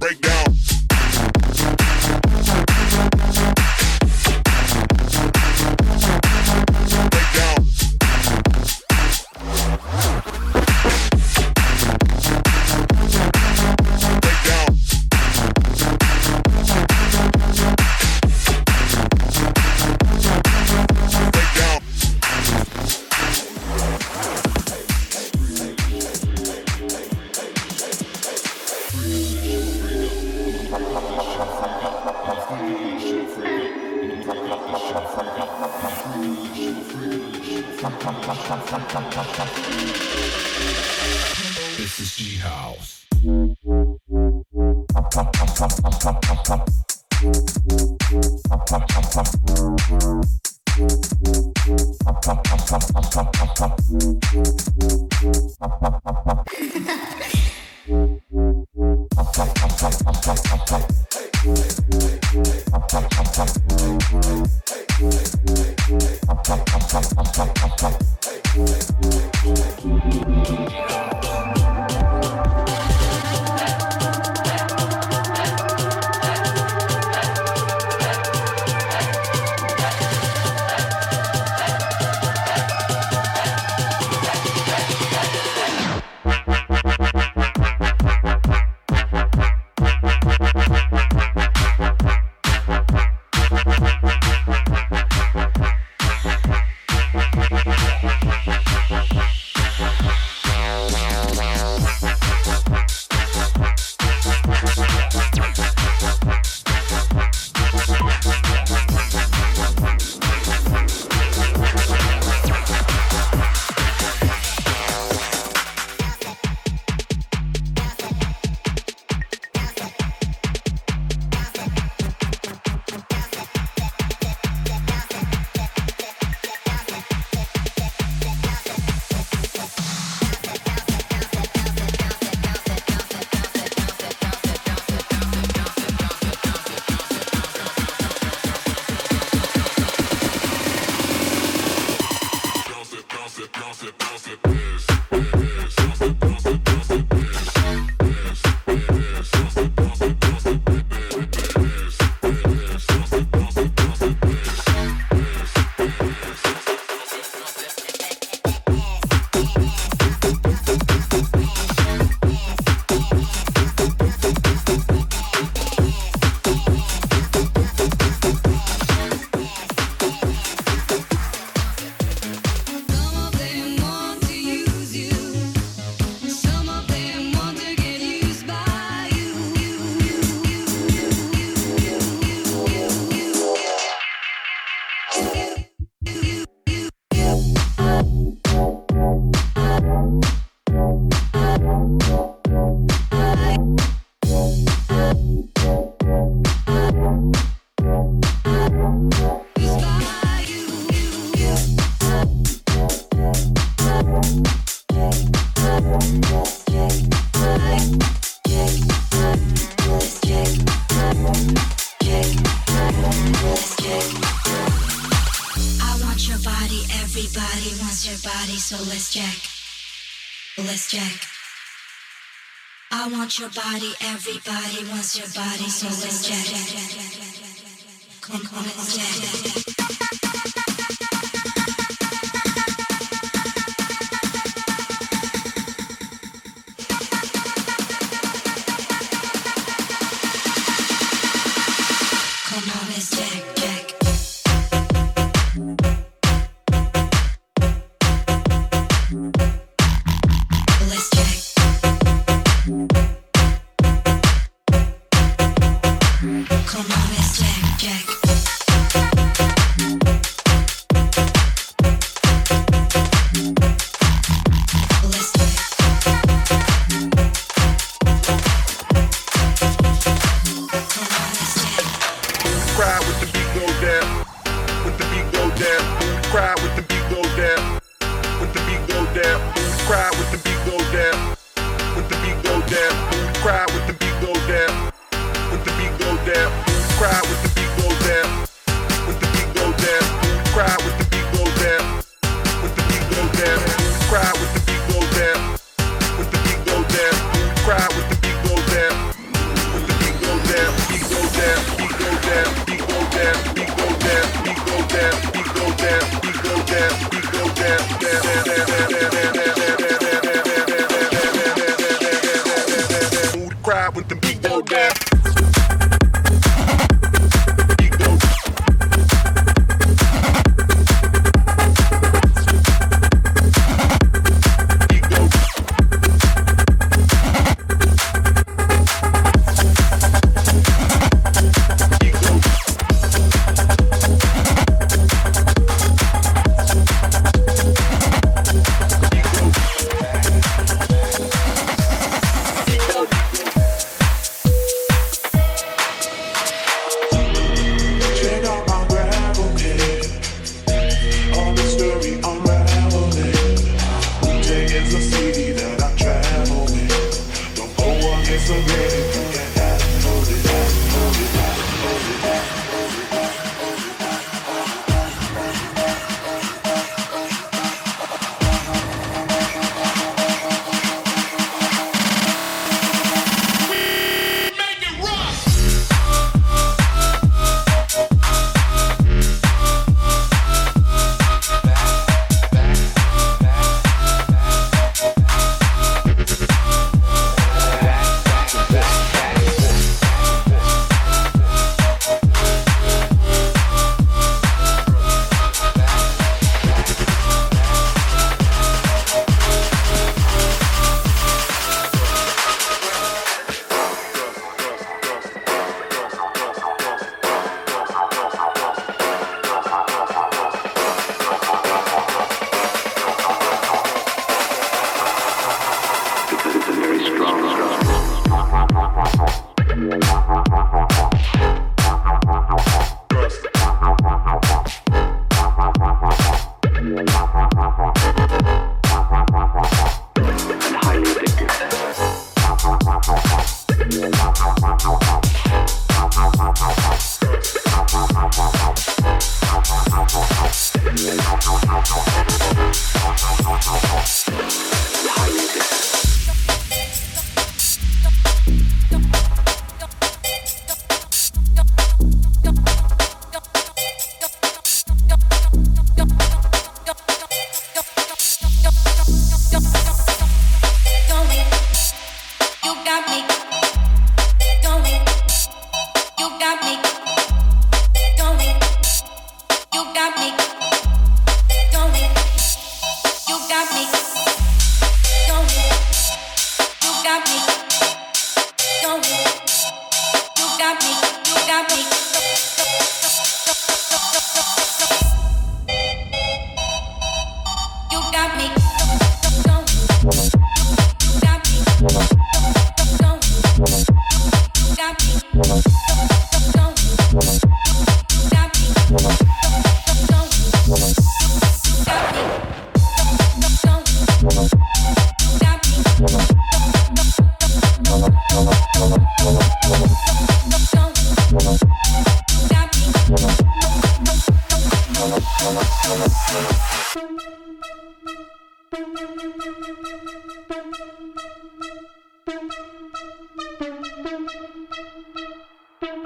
Break down. I want your body. Everybody wants your body, so let's jack. Let's jack. I want your body, everybody wants your body, so let's jack. Come on, let's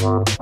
We want to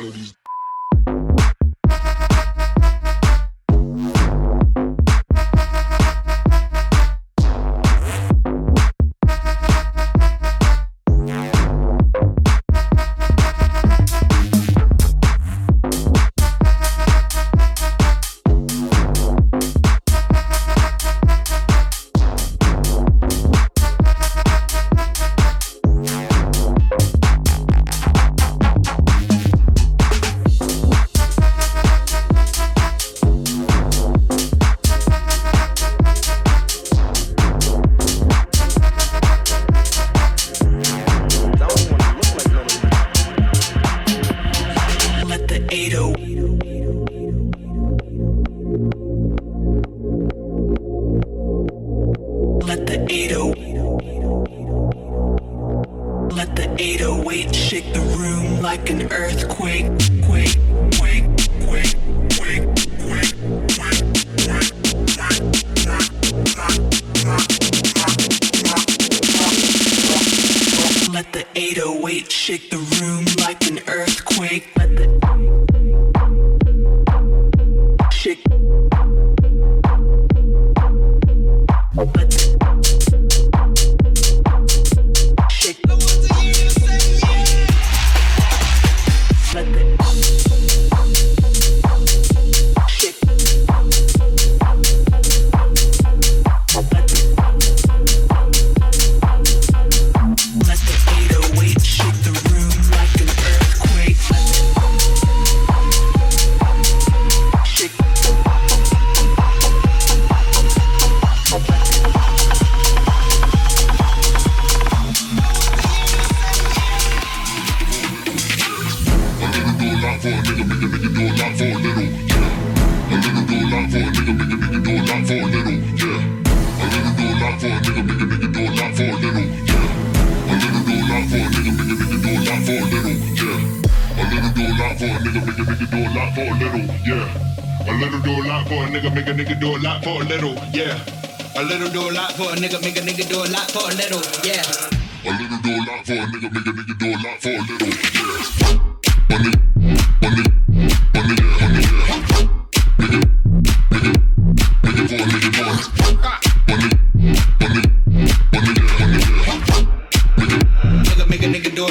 personalities.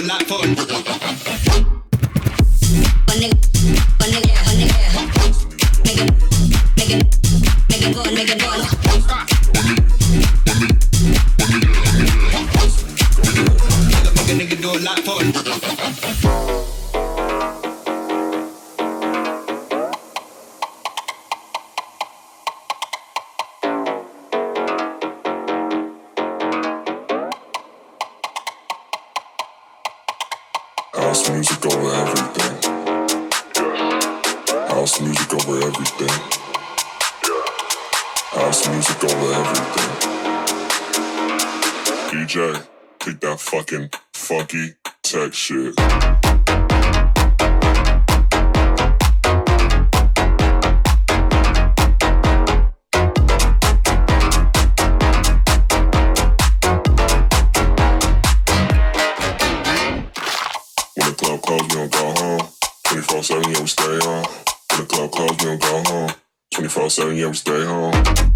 Not fun. we don't go home. 24 7, yeah, we stay home.